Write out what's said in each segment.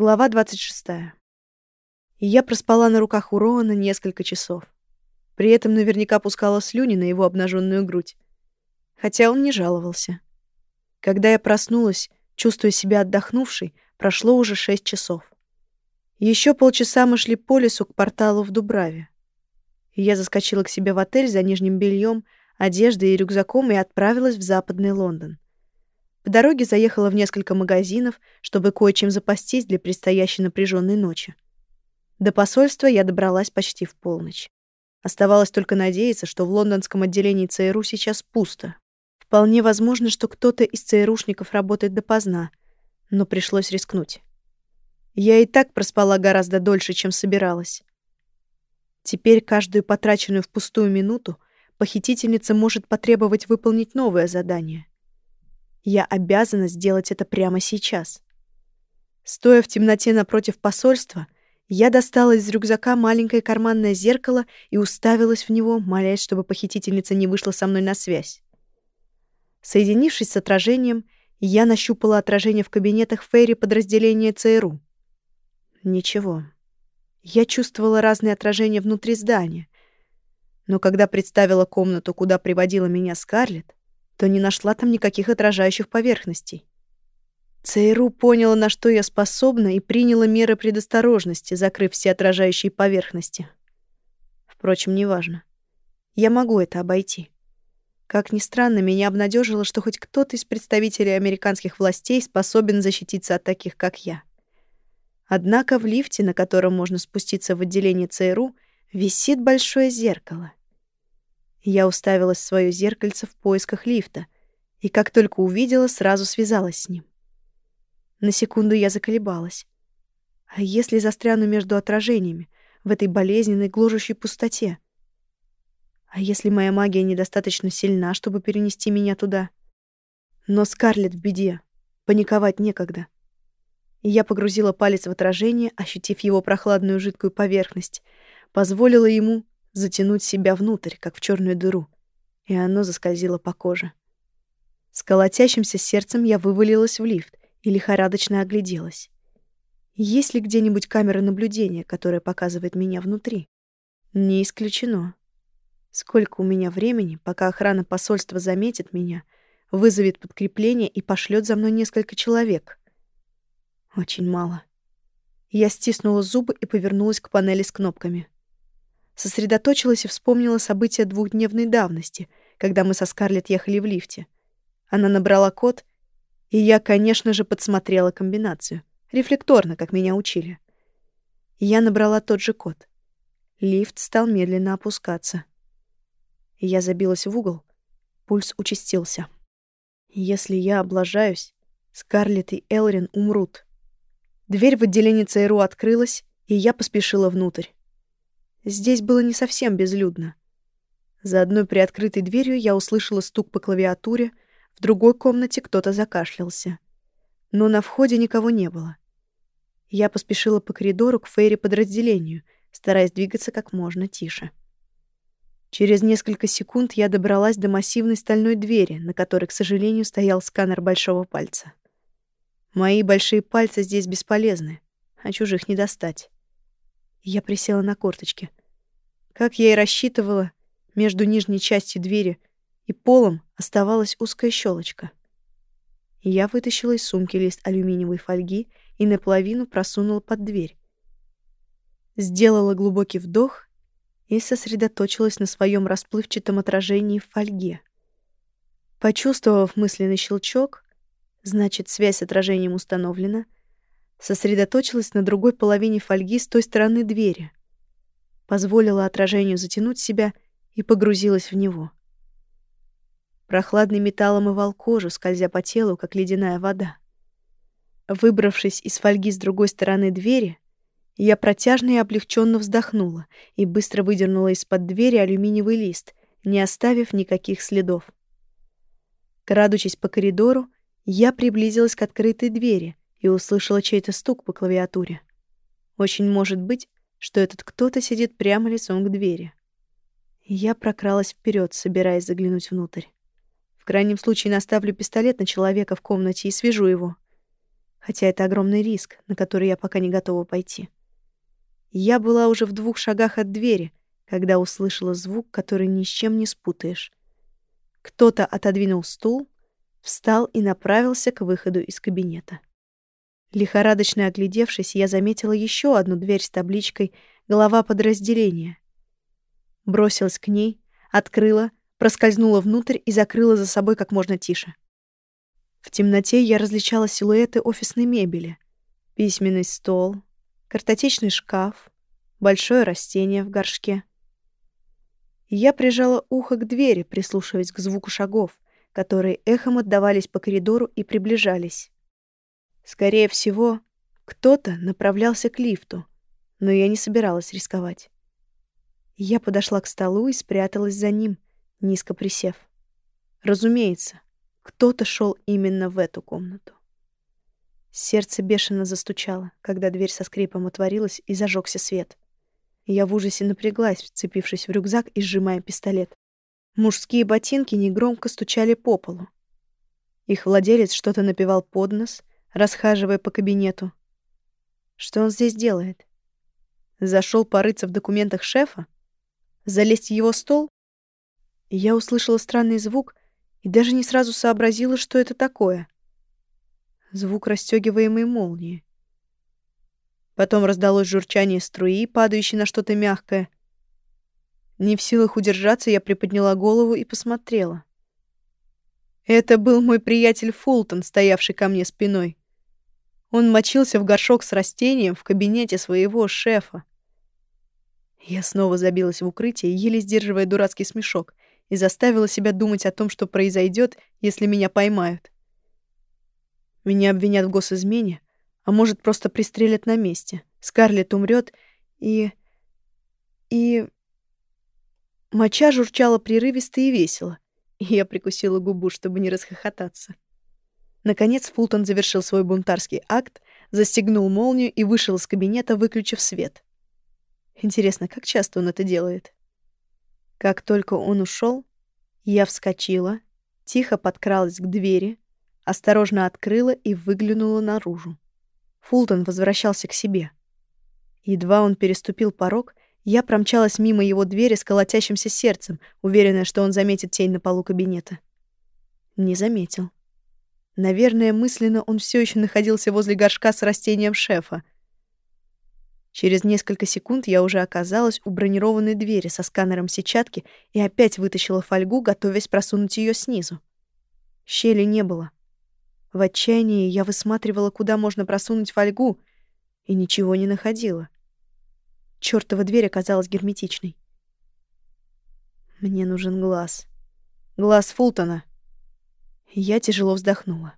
Глава 26. И я проспала на руках у Роана несколько часов. При этом наверняка пускала слюни на его обнаженную грудь. Хотя он не жаловался. Когда я проснулась, чувствуя себя отдохнувшей, прошло уже шесть часов. Еще полчаса мы шли по лесу к порталу в Дубраве. Я заскочила к себе в отель за нижним бельем, одеждой и рюкзаком и отправилась в западный Лондон. По дороге заехала в несколько магазинов, чтобы кое-чем запастись для предстоящей напряженной ночи. До посольства я добралась почти в полночь. Оставалось только надеяться, что в лондонском отделении ЦРУ сейчас пусто. Вполне возможно, что кто-то из ЦРУшников работает допоздна, но пришлось рискнуть. Я и так проспала гораздо дольше, чем собиралась. Теперь каждую потраченную впустую минуту похитительница может потребовать выполнить новое задание. Я обязана сделать это прямо сейчас. Стоя в темноте напротив посольства, я достала из рюкзака маленькое карманное зеркало и уставилась в него, молясь, чтобы похитительница не вышла со мной на связь. Соединившись с отражением, я нащупала отражение в кабинетах Фейри подразделения ЦРУ. Ничего. Я чувствовала разные отражения внутри здания. Но когда представила комнату, куда приводила меня Скарлетт, то не нашла там никаких отражающих поверхностей. ЦРУ поняла, на что я способна, и приняла меры предосторожности, закрыв все отражающие поверхности. Впрочем, неважно. Я могу это обойти. Как ни странно, меня обнадежило, что хоть кто-то из представителей американских властей способен защититься от таких, как я. Однако в лифте, на котором можно спуститься в отделение ЦРУ, висит большое зеркало. Я уставилась в своё зеркальце в поисках лифта, и как только увидела, сразу связалась с ним. На секунду я заколебалась. А если застряну между отражениями, в этой болезненной, гложущей пустоте? А если моя магия недостаточно сильна, чтобы перенести меня туда? Но Скарлетт в беде. Паниковать некогда. Я погрузила палец в отражение, ощутив его прохладную жидкую поверхность, позволила ему затянуть себя внутрь, как в черную дыру, и оно заскользило по коже. С колотящимся сердцем я вывалилась в лифт и лихорадочно огляделась. Есть ли где-нибудь камера наблюдения, которая показывает меня внутри? Не исключено. Сколько у меня времени, пока охрана посольства заметит меня, вызовет подкрепление и пошлет за мной несколько человек? Очень мало. Я стиснула зубы и повернулась к панели с кнопками сосредоточилась и вспомнила события двухдневной давности, когда мы со Скарлетт ехали в лифте. Она набрала код, и я, конечно же, подсмотрела комбинацию. Рефлекторно, как меня учили. Я набрала тот же код. Лифт стал медленно опускаться. Я забилась в угол. Пульс участился. Если я облажаюсь, Скарлетт и Элрин умрут. Дверь в отделение ЦРУ открылась, и я поспешила внутрь. Здесь было не совсем безлюдно. За одной приоткрытой дверью я услышала стук по клавиатуре, в другой комнате кто-то закашлялся. Но на входе никого не было. Я поспешила по коридору к фейри-подразделению, стараясь двигаться как можно тише. Через несколько секунд я добралась до массивной стальной двери, на которой, к сожалению, стоял сканер большого пальца. Мои большие пальцы здесь бесполезны, а чужих не достать. Я присела на корточки. Как я и рассчитывала, между нижней частью двери и полом оставалась узкая щелочка. Я вытащила из сумки лист алюминиевой фольги и наполовину просунула под дверь. Сделала глубокий вдох и сосредоточилась на своем расплывчатом отражении в фольге. Почувствовав мысленный щелчок, значит, связь с отражением установлена — сосредоточилась на другой половине фольги с той стороны двери, позволила отражению затянуть себя и погрузилась в него. Прохладный металл омывал кожу, скользя по телу, как ледяная вода. Выбравшись из фольги с другой стороны двери, я протяжно и облегченно вздохнула и быстро выдернула из-под двери алюминиевый лист, не оставив никаких следов. Крадучись по коридору, я приблизилась к открытой двери и услышала чей-то стук по клавиатуре. Очень может быть, что этот кто-то сидит прямо лицом к двери. Я прокралась вперед, собираясь заглянуть внутрь. В крайнем случае наставлю пистолет на человека в комнате и свяжу его. Хотя это огромный риск, на который я пока не готова пойти. Я была уже в двух шагах от двери, когда услышала звук, который ни с чем не спутаешь. Кто-то отодвинул стул, встал и направился к выходу из кабинета. Лихорадочно оглядевшись, я заметила еще одну дверь с табличкой «Глава подразделения». Бросилась к ней, открыла, проскользнула внутрь и закрыла за собой как можно тише. В темноте я различала силуэты офисной мебели. Письменный стол, картотечный шкаф, большое растение в горшке. Я прижала ухо к двери, прислушиваясь к звуку шагов, которые эхом отдавались по коридору и приближались. Скорее всего, кто-то направлялся к лифту, но я не собиралась рисковать. Я подошла к столу и спряталась за ним, низко присев. Разумеется, кто-то шел именно в эту комнату. Сердце бешено застучало, когда дверь со скрипом отворилась и зажегся свет. Я в ужасе напряглась, вцепившись в рюкзак и сжимая пистолет. Мужские ботинки негромко стучали по полу. Их владелец что-то напевал под нос, расхаживая по кабинету. Что он здесь делает? Зашел порыться в документах шефа? Залезть в его стол? Я услышала странный звук и даже не сразу сообразила, что это такое. Звук расстёгиваемой молнии. Потом раздалось журчание струи, падающей на что-то мягкое. Не в силах удержаться, я приподняла голову и посмотрела. Это был мой приятель Фултон, стоявший ко мне спиной. Он мочился в горшок с растением в кабинете своего шефа. Я снова забилась в укрытие, еле сдерживая дурацкий смешок, и заставила себя думать о том, что произойдет, если меня поймают. Меня обвинят в госизмене, а может, просто пристрелят на месте. Скарлетт умрет, и... и... Моча журчала прерывисто и весело, я прикусила губу, чтобы не расхохотаться. Наконец Фултон завершил свой бунтарский акт, застегнул молнию и вышел из кабинета, выключив свет. Интересно, как часто он это делает? Как только он ушел, я вскочила, тихо подкралась к двери, осторожно открыла и выглянула наружу. Фултон возвращался к себе. Едва он переступил порог, я промчалась мимо его двери с колотящимся сердцем, уверенная, что он заметит тень на полу кабинета. Не заметил. Наверное, мысленно он все еще находился возле горшка с растением шефа. Через несколько секунд я уже оказалась у бронированной двери со сканером сетчатки и опять вытащила фольгу, готовясь просунуть ее снизу. Щели не было. В отчаянии я высматривала, куда можно просунуть фольгу, и ничего не находила. Чёртова дверь оказалась герметичной. Мне нужен глаз. Глаз Фултона. Я тяжело вздохнула.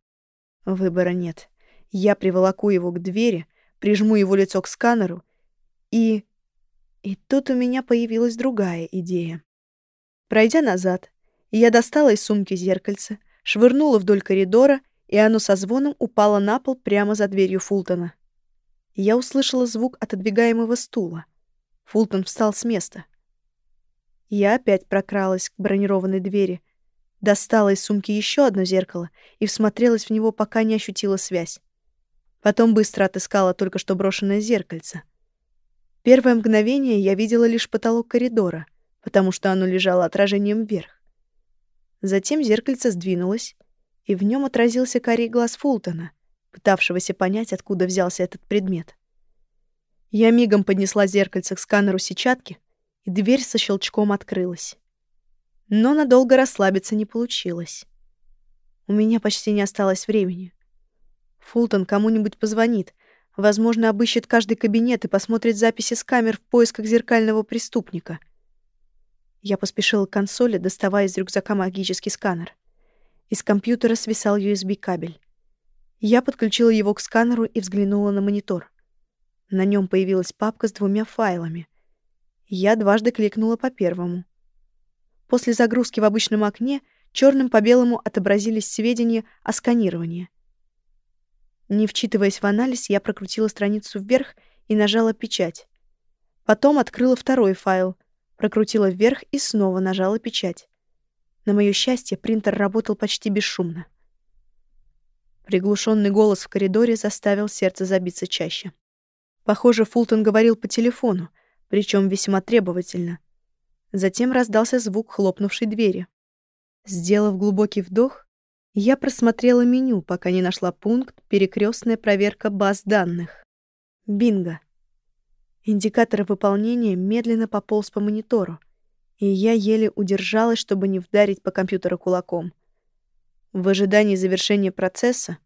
Выбора нет. Я приволоку его к двери, прижму его лицо к сканеру и... И тут у меня появилась другая идея. Пройдя назад, я достала из сумки зеркальце, швырнула вдоль коридора и оно со звоном упало на пол прямо за дверью Фултона. Я услышала звук отодвигаемого стула. Фултон встал с места. Я опять прокралась к бронированной двери, достала из сумки еще одно зеркало и всмотрелась в него, пока не ощутила связь. Потом быстро отыскала только что брошенное зеркальце. Первое мгновение я видела лишь потолок коридора, потому что оно лежало отражением вверх. Затем зеркальце сдвинулось, и в нем отразился карий глаз Фултона, пытавшегося понять, откуда взялся этот предмет. Я мигом поднесла зеркальце к сканеру сетчатки, и дверь со щелчком открылась. Но надолго расслабиться не получилось. У меня почти не осталось времени. Фултон кому-нибудь позвонит, возможно, обыщет каждый кабинет и посмотрит записи с камер в поисках зеркального преступника. Я поспешила к консоли, доставая из рюкзака магический сканер. Из компьютера свисал USB-кабель. Я подключила его к сканеру и взглянула на монитор. На нем появилась папка с двумя файлами. Я дважды кликнула по первому. После загрузки в обычном окне черным по белому отобразились сведения о сканировании. Не вчитываясь в анализ, я прокрутила страницу вверх и нажала печать. Потом открыла второй файл, прокрутила вверх и снова нажала печать. На моё счастье, принтер работал почти бесшумно. Приглушенный голос в коридоре заставил сердце забиться чаще. Похоже, Фултон говорил по телефону, причем весьма требовательно. Затем раздался звук хлопнувшей двери. Сделав глубокий вдох, я просмотрела меню, пока не нашла пункт «Перекрестная проверка баз данных». Бинго. Индикатор выполнения медленно пополз по монитору, и я еле удержалась, чтобы не вдарить по компьютеру кулаком. В ожидании завершения процесса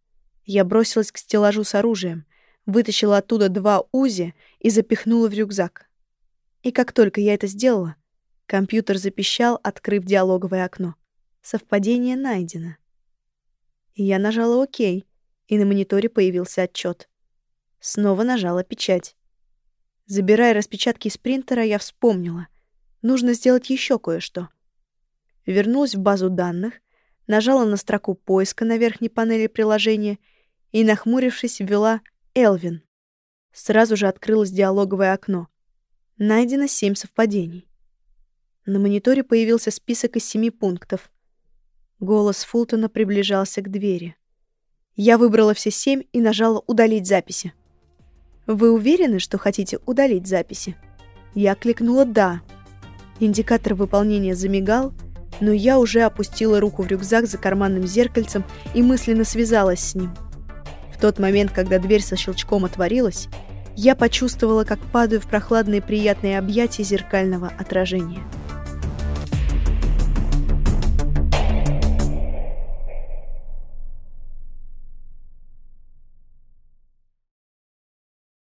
я бросилась к стеллажу с оружием, вытащила оттуда два УЗИ и запихнула в рюкзак. И как только я это сделала, компьютер запищал, открыв диалоговое окно. Совпадение найдено. Я нажала «Ок», и на мониторе появился отчет. Снова нажала печать. Забирая распечатки из принтера, я вспомнила. Нужно сделать еще кое-что. Вернулась в базу данных, нажала на строку поиска на верхней панели приложения и, нахмурившись, ввела «Элвин». Сразу же открылось диалоговое окно. Найдено семь совпадений. На мониторе появился список из семи пунктов. Голос Фултона приближался к двери. Я выбрала все семь и нажала «Удалить записи». «Вы уверены, что хотите удалить записи?» Я кликнула «Да». Индикатор выполнения замигал, но я уже опустила руку в рюкзак за карманным зеркальцем и мысленно связалась с ним. В тот момент, когда дверь со щелчком отворилась, я почувствовала, как падаю в прохладные приятные объятия зеркального отражения.